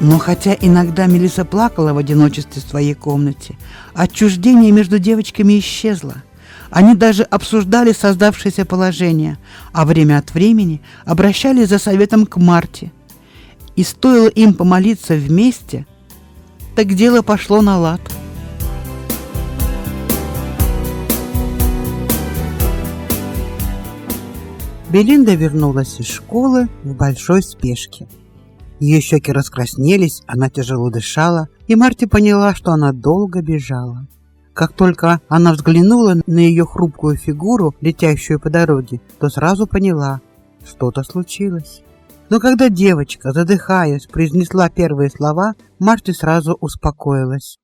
Но хотя иногда Мелиса плакала в одиночестве в своей комнате, отчуждение между девочками исчезло. Они даже обсуждали создавшееся положение, а время от времени обращались за советом к Марте. И стоило им помолиться вместе, так дело пошло на лад. Белинда вернулась из школы в большой спешке. Ее щеки раскраснелись, она тяжело дышала, и Марти поняла, что она долго бежала. Как только она взглянула на ее хрупкую фигуру, летящую по дороге, то сразу поняла, что-то случилось. Но когда девочка, задыхаясь, произнесла первые слова, Марти сразу успокоилась.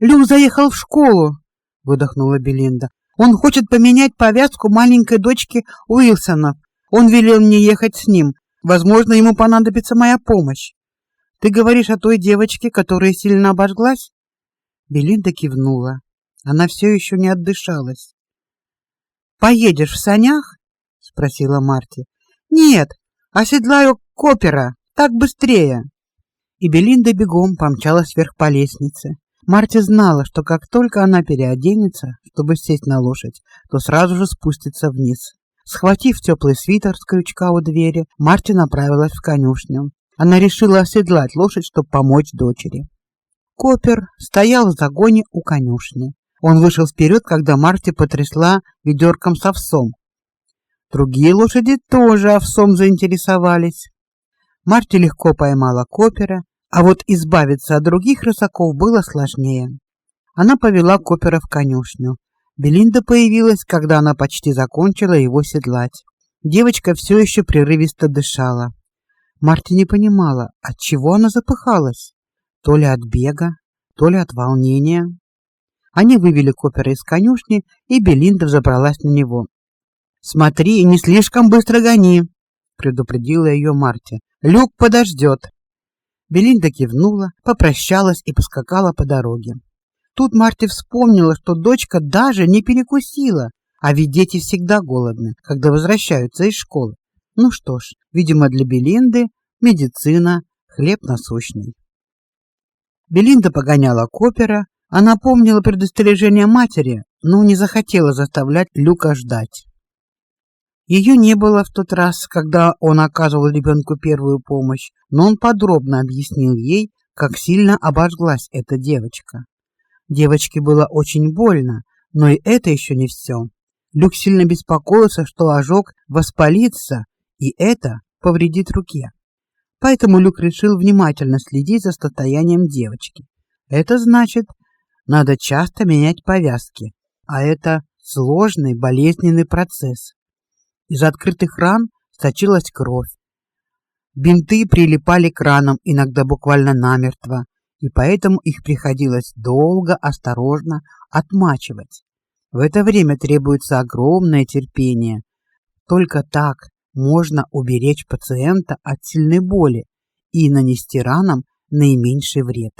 «Люк заехал в школу!» — выдохнула Белинда. «Он хочет поменять повязку маленькой дочки Уилсонов. Он велел мне ехать с ним. Возможно, ему понадобится моя помощь. Ты говоришь о той девочке, которая сильно обожглась? Белинда кивнула. Она все еще не отдышалась. Поедешь в санях? спросила Марти. Нет, оседлаю копера, так быстрее. И Белинда бегом помчалась вверх по лестнице. Марти знала, что как только она переоденется, чтобы сесть на лошадь, то сразу же спустится вниз. Схватив теплый свитер с крючка у двери, Марти направилась в конюшню. Она решила оседлать лошадь, чтобы помочь дочери. Копер стоял в загоне у конюшни. Он вышел вперед, когда Марти потрясла ведерком с овсом. Другие лошади тоже овсом заинтересовались. Марти легко поймала Копера, а вот избавиться от других рысаков было сложнее. Она повела Копера в конюшню. Белинда появилась, когда она почти закончила его седлать. Девочка все еще прерывисто дышала. Марти не понимала, от чего она запыхалась. То ли от бега, то ли от волнения. Они вывели Копера из конюшни, и Белинда взобралась на него. «Смотри, не слишком быстро гони», — предупредила ее Марти. «Люк подождет». Белинда кивнула, попрощалась и поскакала по дороге. Тут Марти вспомнила, что дочка даже не перекусила, а ведь дети всегда голодны, когда возвращаются из школы. Ну что ж, видимо, для Белинды медицина хлеб насущный. Белинда погоняла Копера, она помнила предостережение матери, но не захотела заставлять Люка ждать. Ее не было в тот раз, когда он оказывал ребенку первую помощь, но он подробно объяснил ей, как сильно обожглась эта девочка. Девочке было очень больно, но и это еще не все. Люк сильно беспокоился, что ожог воспалится, и это повредит руке. Поэтому Люк решил внимательно следить за состоянием девочки. Это значит, надо часто менять повязки, а это сложный болезненный процесс. Из открытых ран сочилась кровь. Бинты прилипали к ранам, иногда буквально намертво, и поэтому их приходилось долго, осторожно отмачивать. В это время требуется огромное терпение. Только так можно уберечь пациента от сильной боли и нанести ранам наименьший вред.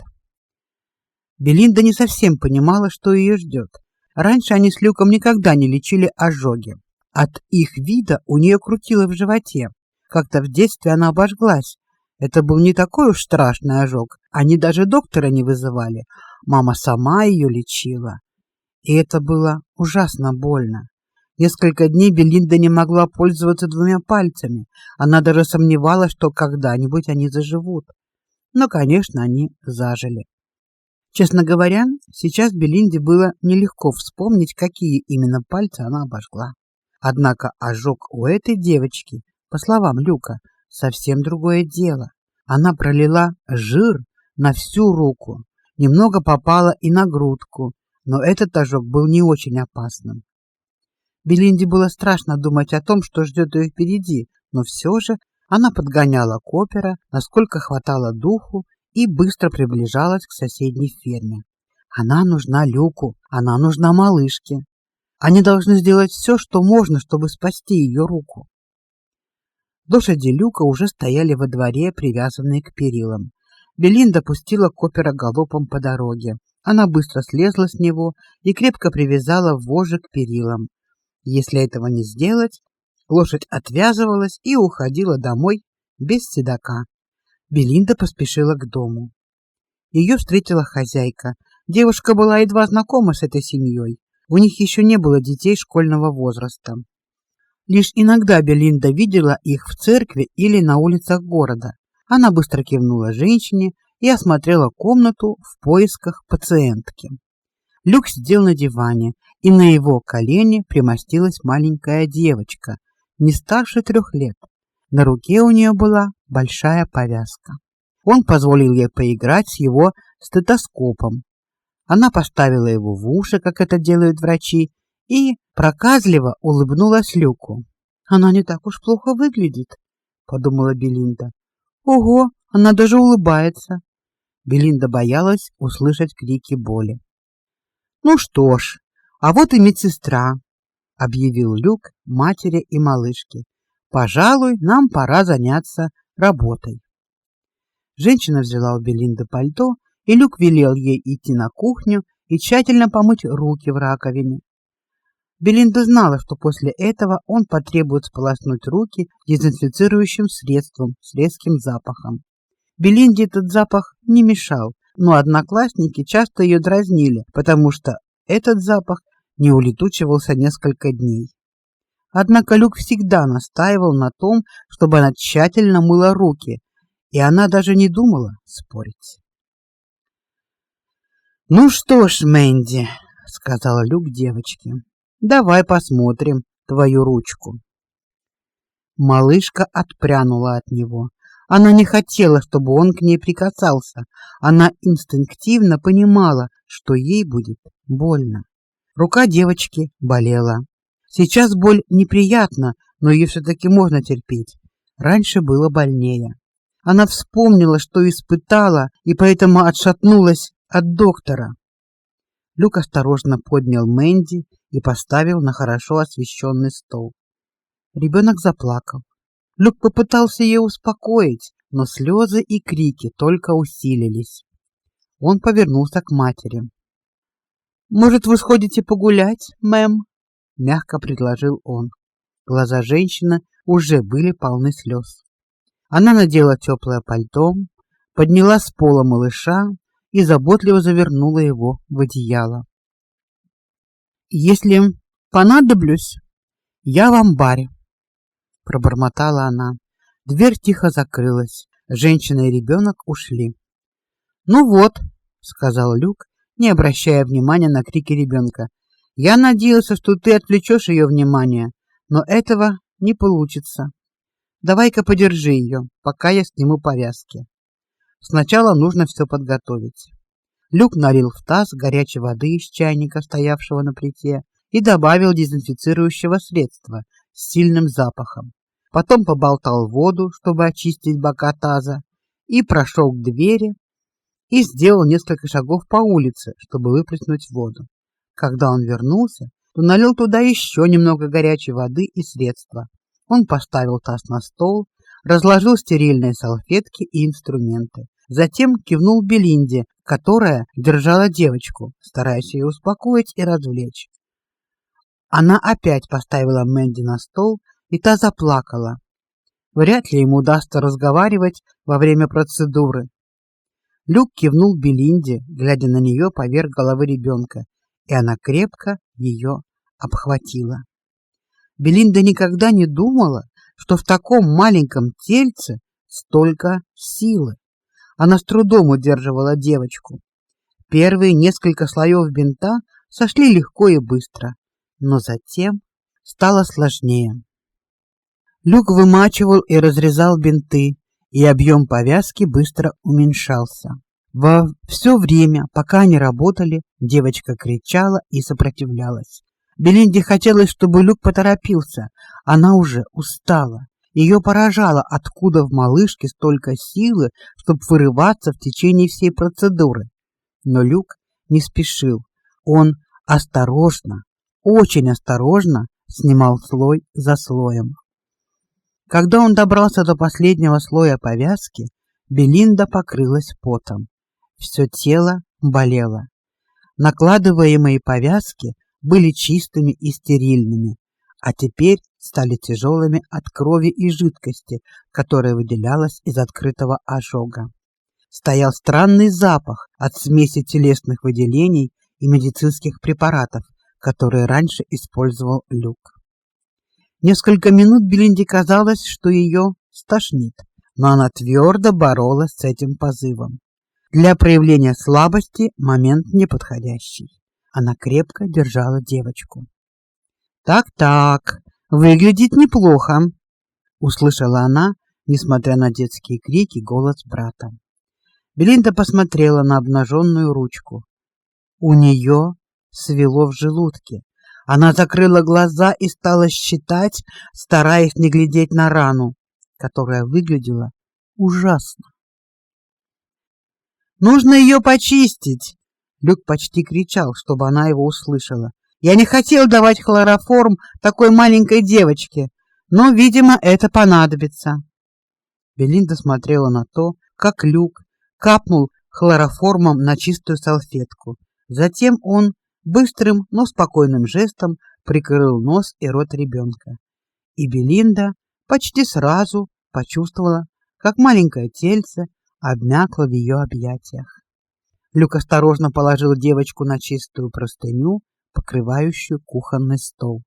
Белинда не совсем понимала, что ее ждет. Раньше они с Люком никогда не лечили ожоги. От их вида у нее крутило в животе. Как-то в детстве она обожглась, это был не такой уж страшный ожог. Они даже доктора не вызывали. Мама сама ее лечила. И это было ужасно больно. Несколько дней Белинда не могла пользоваться двумя пальцами. Она даже сомневалась, что когда-нибудь они заживут. Но, конечно, они зажили. Честно говоря, сейчас Белинде было нелегко вспомнить, какие именно пальцы она обожгла. Однако ожог у этой девочки, по словам Люка, совсем другое дело. Она пролила жир на всю руку, немного попала и на грудку, но этот ожог был не очень опасным. Белинде было страшно думать о том, что ждет ее впереди, но все же она подгоняла Копера, насколько хватало духу, и быстро приближалась к соседней ферме. Она нужна Люку, она нужна малышке. Они должны сделать все, что можно, чтобы спасти ее руку. Лошади Люка уже стояли во дворе, привязанные к перилам. Белинда пустила Копера галопом по дороге. Она быстро слезла с него и крепко привязала вожжи к перилам. Если этого не сделать, лошадь отвязывалась и уходила домой без седока. Белинда поспешила к дому. Ее встретила хозяйка. Девушка была едва знакома с этой семьей. У них еще не было детей школьного возраста. Лишь иногда Белинда видела их в церкви или на улицах города. Она быстро кивнула женщине и осмотрела комнату в поисках пациентки. Люк сидел на диване, и на его колени примостилась маленькая девочка, не старше трех лет. На руке у нее была большая повязка. Он позволил ей поиграть с его стетоскопом. Она поставила его в уши, как это делают врачи, и проказливо улыбнулась Люку. Она не так уж плохо выглядит, подумала Белинда. Ого, она даже улыбается. Белинда боялась услышать крики боли. Ну что ж, а вот и медсестра, объявил Люк матери и малышке. Пожалуй, нам пора заняться работой. Женщина взяла у Белинды пальто, и Люк велел ей идти на кухню и тщательно помыть руки в раковине. Белинда знала, что после этого он потребует сполоснуть руки дезинфицирующим средством с резким запахом. Белинде этот запах не мешал, но одноклассники часто ее дразнили, потому что этот запах не улетучивался несколько дней. Однако Люк всегда настаивал на том, чтобы она тщательно мыла руки, и она даже не думала спорить. «Ну что ж, Мэнди», — сказала Люк девочке, — «давай посмотрим твою ручку». Малышка отпрянула от него. Она не хотела, чтобы он к ней прикасался. Она инстинктивно понимала, что ей будет больно. Рука девочки болела. Сейчас боль неприятна, но ее все-таки можно терпеть. Раньше было больнее. Она вспомнила, что испытала, и поэтому отшатнулась от доктора. Люк осторожно поднял Мэнди и поставил на хорошо освещенный стол. Ребенок заплакал. Люк попытался ее успокоить, но слезы и крики только усилились. Он повернулся к матери. Может, вы сходите погулять, мэм? мягко предложил он. Глаза женщины уже были полны слез. Она надела теплое пальто, подняла с пола малыша и заботливо завернула его в одеяло. Если понадоблюсь, я в амбаре, пробормотала она. Дверь тихо закрылась. Женщина и ребенок ушли. Ну вот, сказал Люк, не обращая внимания на крики ребенка. Я надеялся, что ты отвлечешь ее внимание, но этого не получится. Давай-ка подержи ее, пока я сниму повязки. Сначала нужно все подготовить. Люк налил в таз горячей воды из чайника, стоявшего на плите, и добавил дезинфицирующего средства с сильным запахом. Потом поболтал воду, чтобы очистить бока таза, и прошел к двери и сделал несколько шагов по улице, чтобы выплеснуть воду. Когда он вернулся, то налил туда еще немного горячей воды и средства. Он поставил таз на стол, разложил стерильные салфетки и инструменты. Затем кивнул Белинде, которая держала девочку, стараясь ее успокоить и развлечь. Она опять поставила Мэнди на стол, и та заплакала. Вряд ли ему удастся разговаривать во время процедуры. Люк кивнул Белинде, глядя на нее поверх головы ребенка, и она крепко ее обхватила. Белинда никогда не думала, что в таком маленьком тельце столько силы. Она с трудом удерживала девочку. Первые несколько слоев бинта сошли легко и быстро, но затем стало сложнее. Люк вымачивал и разрезал бинты, и объем повязки быстро уменьшался. Во все время, пока они работали, девочка кричала и сопротивлялась. Белинде хотелось, чтобы Люк поторопился. Она уже устала. Ее поражало, откуда в малышке столько силы, чтобы вырываться в течение всей процедуры. Но Люк не спешил. Он осторожно, очень осторожно снимал слой за слоем. Когда он добрался до последнего слоя повязки, Белинда покрылась потом. Все тело болело. Накладываемые повязки были чистыми и стерильными, а теперь стали тяжелыми от крови и жидкости, которая выделялась из открытого ожога. Стоял странный запах от смеси телесных выделений и медицинских препаратов, которые раньше использовал Люк. Несколько минут Белинде казалось, что ее стошнит, но она твердо боролась с этим позывом. Для проявления слабости момент неподходящий. Она крепко держала девочку. Так-так, выглядит неплохо, услышала она, несмотря на детские крики, голос брата. Белинда посмотрела на обнаженную ручку. У нее свело в желудке. Она закрыла глаза и стала считать, стараясь не глядеть на рану, которая выглядела ужасно. Нужно ее почистить. Люк почти кричал, чтобы она его услышала. Я не хотел давать хлороформ такой маленькой девочке, но, видимо, это понадобится. Белинда смотрела на то, как Люк капнул хлороформом на чистую салфетку. Затем он быстрым, но спокойным жестом прикрыл нос и рот ребенка. И Белинда почти сразу почувствовала, как маленькое тельце обмякло в ее объятиях. Люк осторожно положил девочку на чистую простыню, покрывающую кухонный стол.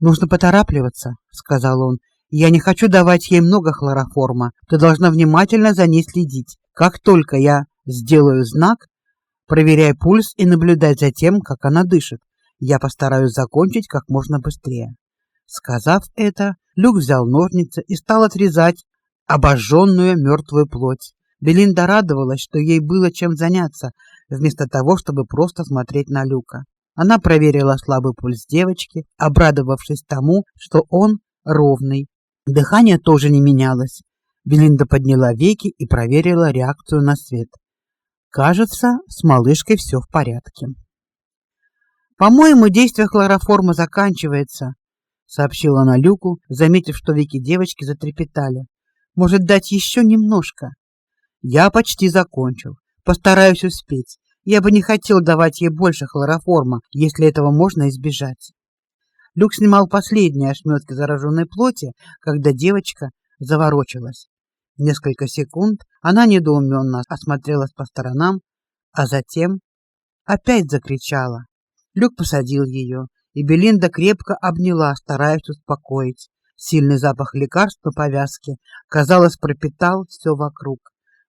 Нужно поторапливаться, сказал он. Я не хочу давать ей много хлороформа. Ты должна внимательно за ней следить. Как только я сделаю знак, проверяй пульс и наблюдай за тем, как она дышит. Я постараюсь закончить как можно быстрее. Сказав это, Люк взял ножницы и стал отрезать обожженную мертвую плоть. Белинда радовалась, что ей было чем заняться, вместо того, чтобы просто смотреть на Люка. Она проверила слабый пульс девочки, обрадовавшись тому, что он ровный. Дыхание тоже не менялось. Белинда подняла веки и проверила реакцию на свет. Кажется, с малышкой все в порядке. По-моему, действие хлороформа заканчивается, сообщила она Люку, заметив, что веки девочки затрепетали. Может, дать еще немножко? Я почти закончил. Постараюсь успеть. Я бы не хотел давать ей больше хлороформа, если этого можно избежать. Люк снимал последние ошметки зараженной плоти, когда девочка заворочилась. Несколько секунд она недоуменно осмотрелась по сторонам, а затем опять закричала. Люк посадил ее, и Белинда крепко обняла, стараясь успокоить. Сильный запах лекарств на повязке, казалось, пропитал все вокруг.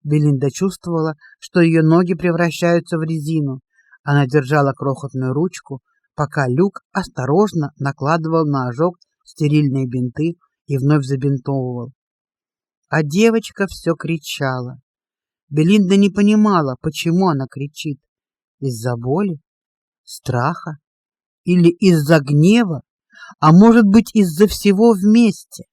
Белинда чувствовала, что ее ноги превращаются в резину. Она держала крохотную ручку, пока Люк осторожно накладывал на ожог стерильные бинты и вновь забинтовывал. А девочка все кричала. Белинда не понимала, почему она кричит: из-за боли, страха или из-за гнева а может быть, из-за всего вместе.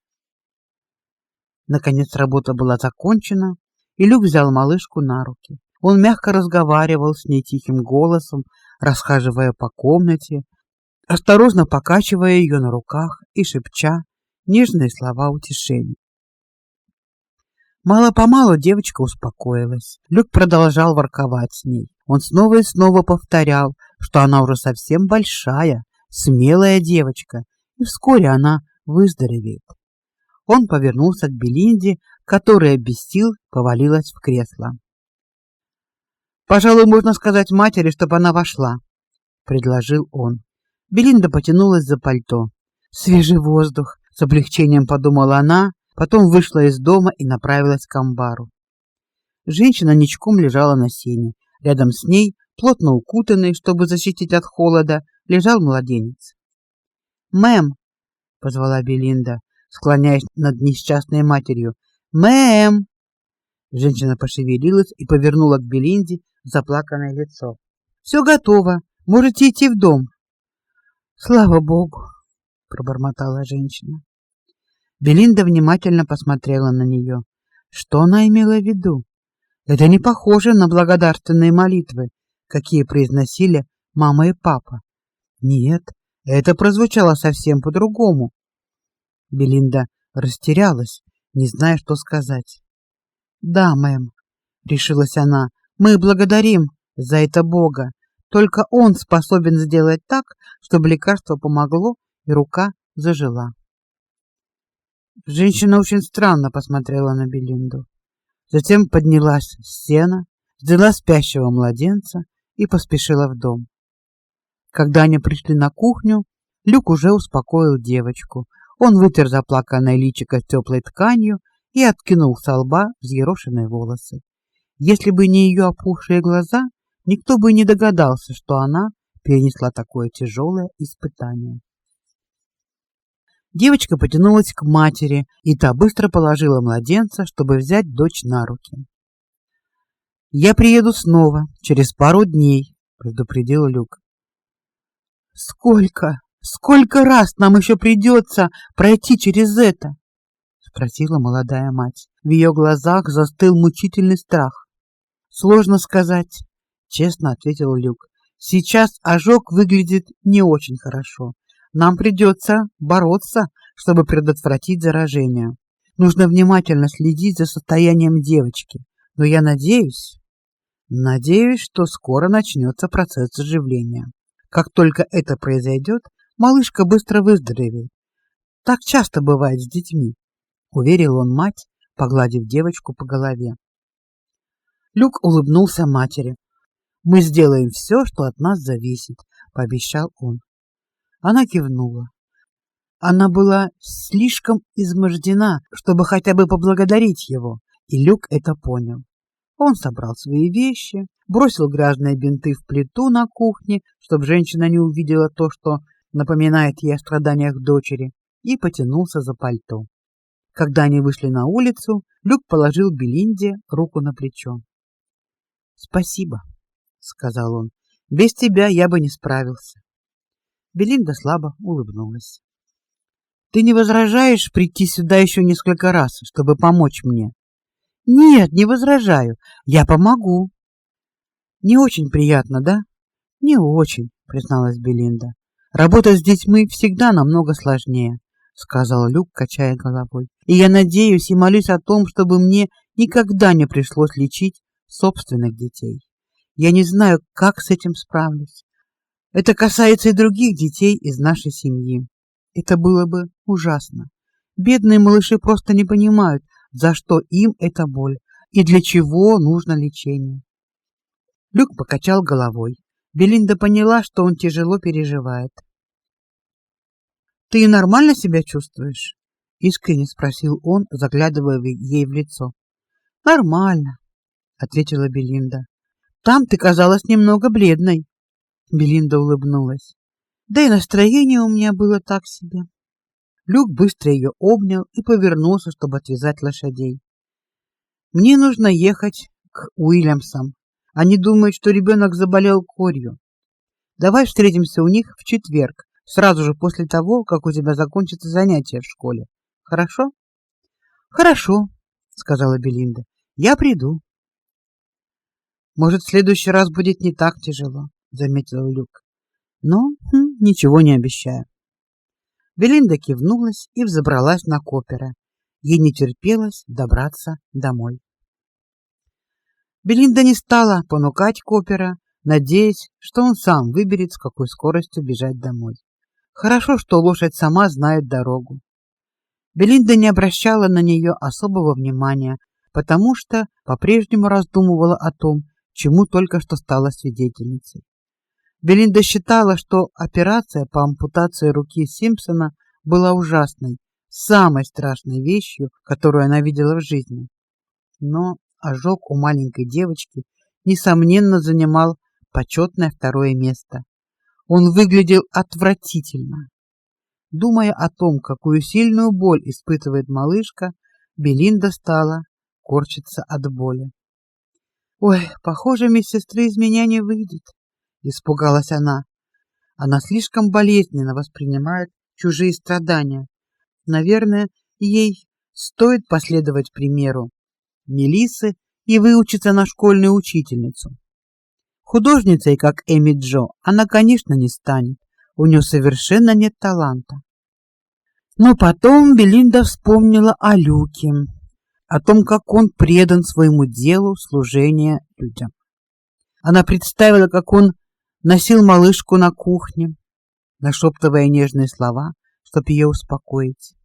Наконец работа была закончена, и Люк взял малышку на руки. Он мягко разговаривал с ней тихим голосом, расхаживая по комнате, осторожно покачивая ее на руках и шепча нежные слова утешения. Мало-помалу девочка успокоилась. Люк продолжал ворковать с ней. Он снова и снова повторял, что она уже совсем большая, смелая девочка, и вскоре она выздоровеет. Он повернулся к Белинде, которая без сил повалилась в кресло. Пожалуй, можно сказать матери, чтобы она вошла, предложил он. Белинда потянулась за пальто. Свежий воздух, с облегчением подумала она, потом вышла из дома и направилась к амбару. Женщина ничком лежала на сене. Рядом с ней, плотно укутанный, чтобы защитить от холода, лежал младенец. "Мэм", позвала Белинда, склоняясь над несчастной матерью. "Мэм!" Женщина пошевелилась и повернула к Белинде заплаканное лицо. «Все готово. Можете идти в дом". "Слава богу", пробормотала женщина. Белинда внимательно посмотрела на нее. Что она имела в виду? Это не похоже на благодарственные молитвы. какие произносили мама и папа. Нет, это прозвучало совсем по-другому. Белинда растерялась, не зная, что сказать. "Да, мэм", решилась она. "Мы благодарим за это Бога. Только он способен сделать так, чтобы лекарство помогло и рука зажила". Женщина очень странно посмотрела на Белинду. Затем поднялась с сена, взяла спящего младенца и поспешила в дом. Когда они пришли на кухню, Люк уже успокоил девочку. Он вытер заплаканное личико теплой тканью и откинул с лба взъерошенные волосы. Если бы не ее опухшие глаза, никто бы не догадался, что она перенесла такое тяжелое испытание. Девочка потянулась к матери, и та быстро положила младенца, чтобы взять дочь на руки. Я приеду снова через пару дней, предупредил Люк. Сколько, сколько раз нам еще придется пройти через это? спросила молодая мать. В ее глазах застыл мучительный страх. Сложно сказать, честно ответил Люк. Сейчас ожог выглядит не очень хорошо. Нам придется бороться, чтобы предотвратить заражение. Нужно внимательно следить за состоянием девочки. Но я надеюсь, надеюсь, что скоро начнется процесс заживления. Как только это произойдет, малышка быстро выздоровеет. Так часто бывает с детьми, уверил он мать, погладив девочку по голове. Люк улыбнулся матери. Мы сделаем все, что от нас зависит, пообещал он. Она кивнула. Она была слишком измождена, чтобы хотя бы поблагодарить его, и Люк это понял. Он собрал свои вещи, бросил грязные бинты в плиту на кухне, чтобы женщина не увидела то, что напоминает ей о страданиях дочери, и потянулся за пальто. Когда они вышли на улицу, Люк положил Белинде руку на плечо. "Спасибо", сказал он. "Без тебя я бы не справился". Белинда слабо улыбнулась. Ты не возражаешь прийти сюда еще несколько раз, чтобы помочь мне? Нет, не возражаю. Я помогу. Не очень приятно, да? Не очень, призналась Белинда. Работа с детьми всегда намного сложнее, сказал Люк, качая головой. И я надеюсь и молюсь о том, чтобы мне никогда не пришлось лечить собственных детей. Я не знаю, как с этим справлюсь. Это касается и других детей из нашей семьи. Это было бы ужасно. Бедные малыши просто не понимают, за что им эта боль и для чего нужно лечение. Люк покачал головой. Белинда поняла, что он тяжело переживает. Ты нормально себя чувствуешь? искренне спросил он, заглядывая ей в лицо. Нормально, ответила Белинда. Там ты казалась немного бледной. Белинда улыбнулась. Да и настроение у меня было так себе. Люк быстро ее обнял и повернулся, чтобы отвязать лошадей. Мне нужно ехать к Уильямсам. Они думают, что ребенок заболел корью. Давай встретимся у них в четверг, сразу же после того, как у тебя закончится занятие в школе. Хорошо? Хорошо, сказала Белинда. Я приду. Может, в следующий раз будет не так тяжело, заметил Люк. Но хм, ничего не обещаю. Белинда кивнулась и взобралась на копера. Ей не терпелось добраться домой. Белинда не стала понукать копера, надеясь, что он сам выберет, с какой скоростью бежать домой. Хорошо, что лошадь сама знает дорогу. Белинда не обращала на нее особого внимания, потому что по-прежнему раздумывала о том, чему только что стала свидетельницей. Белинда считала, что операция по ампутации руки Симпсона была ужасной, самой страшной вещью, которую она видела в жизни. Но ожог у маленькой девочки несомненно занимал почетное второе место. Он выглядел отвратительно. Думая о том, какую сильную боль испытывает малышка, Белинда стала корчиться от боли. Ой, похоже, медсестры из меня не выйдет испугалась она. Она слишком болезненно воспринимает чужие страдания. Наверное, ей стоит последовать примеру Мелисы и выучиться на школьную учительницу. Художницей, как Эми Джо, она, конечно, не станет. У нее совершенно нет таланта. Но потом Белинда вспомнила о Люке, о том, как он предан своему делу служения людям. Она представила, как он носил малышку на кухне, нашептывая нежные слова, чтобы ее успокоить.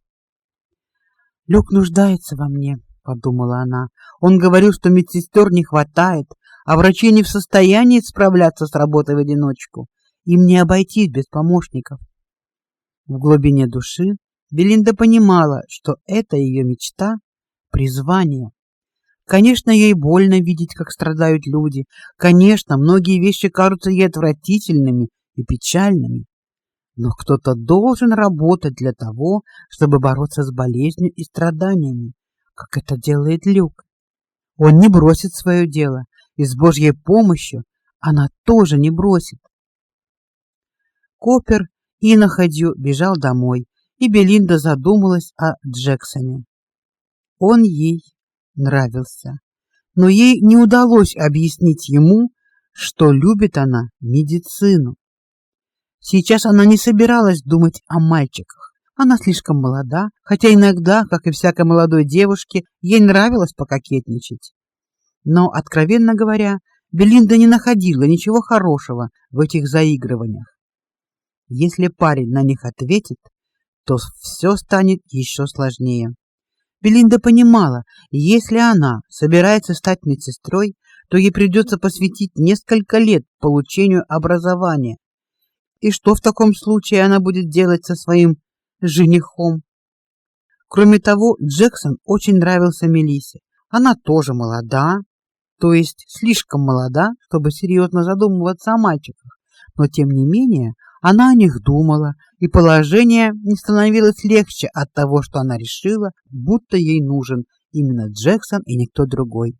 Люк нуждается во мне, подумала она. Он говорил, что медсестер не хватает, а врачи не в состоянии справляться с работой в одиночку. Им не обойтись без помощников. В глубине души Белинда понимала, что это ее мечта, призвание. Конечно, ей больно видеть, как страдают люди. Конечно, многие вещи кажутся ей отвратительными и печальными. Но кто-то должен работать для того, чтобы бороться с болезнью и страданиями, как это делает Люк. Он не бросит свое дело, и с Божьей помощью она тоже не бросит. Копер и находью бежал домой, и Белинда задумалась о Джексоне. Он ей нравился, но ей не удалось объяснить ему, что любит она медицину. Сейчас она не собиралась думать о мальчиках. Она слишком молода, хотя иногда, как и всякой молодой девушке, ей нравилось пококетничать. Но, откровенно говоря, Белинда не находила ничего хорошего в этих заигрываниях. Если парень на них ответит, то все станет еще сложнее. Белинда понимала, если она собирается стать медсестрой, то ей придется посвятить несколько лет получению образования. И что в таком случае она будет делать со своим женихом? Кроме того, Джексон очень нравился Мелисе. Она тоже молода, то есть слишком молода, чтобы серьезно задумываться о мальчиках, но тем не менее она о них думала, и положение не становилось легче от того, что она решила, будто ей нужен именно Джексон и никто другой.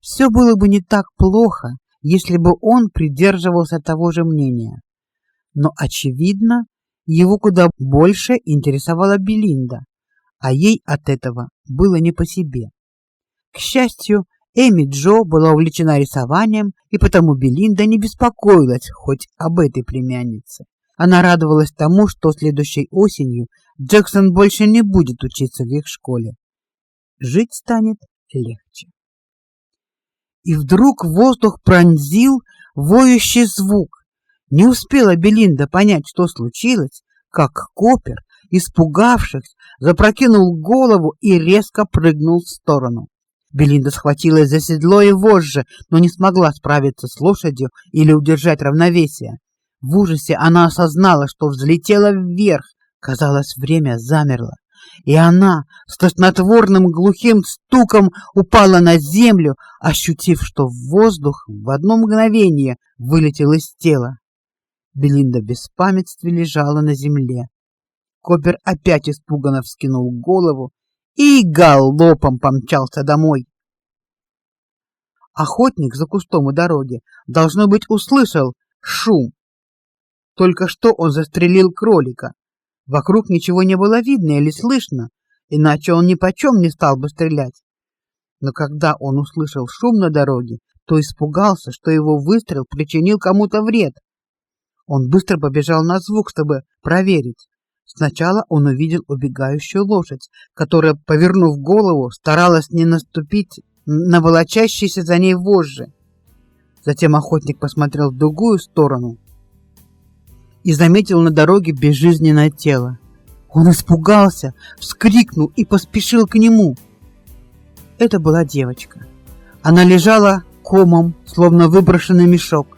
Все было бы не так плохо, если бы он придерживался того же мнения. Но очевидно, его куда больше интересовала Белинда, а ей от этого было не по себе. К счастью, Эми Джо была увлечена рисованием, и потому Белинда не беспокоилась хоть об этой племяннице. Она радовалась тому, что следующей осенью Джексон больше не будет учиться в их школе. Жить станет легче. И вдруг воздух пронзил воющий звук. Не успела Белинда понять, что случилось, как Копер, испугавшись, запрокинул голову и резко прыгнул в сторону. Белинда схватилась за седло и вожжи, но не смогла справиться с лошадью или удержать равновесие. В ужасе она осознала, что взлетела вверх. Казалось, время замерло, и она с тошнотворным глухим стуком упала на землю, ощутив, что воздух в одно мгновение вылетел из тела. Белинда в беспамятстве лежала на земле. Копер опять испуганно вскинул голову и галопом помчался домой. Охотник за кустом у дороги, должно быть, услышал шум. Только что он застрелил кролика. Вокруг ничего не было видно или слышно, иначе он ни почем не стал бы стрелять. Но когда он услышал шум на дороге, то испугался, что его выстрел причинил кому-то вред. Он быстро побежал на звук, чтобы проверить. Сначала он увидел убегающую лошадь, которая, повернув голову, старалась не наступить на волочащиеся за ней вожжи. Затем охотник посмотрел в другую сторону и заметил на дороге безжизненное тело. Он испугался, вскрикнул и поспешил к нему. Это была девочка. Она лежала комом, словно выброшенный мешок.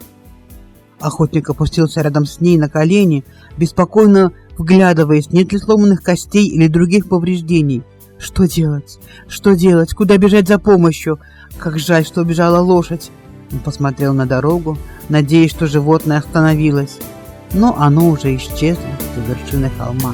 Охотник опустился рядом с ней на колени, беспокойно вглядываясь, нет ли сломанных костей или других повреждений. Что делать? Что делать? Куда бежать за помощью? Как жаль, что убежала лошадь. Он посмотрел на дорогу, надеясь, что животное остановилось, но оно уже исчезло за вершиной холма.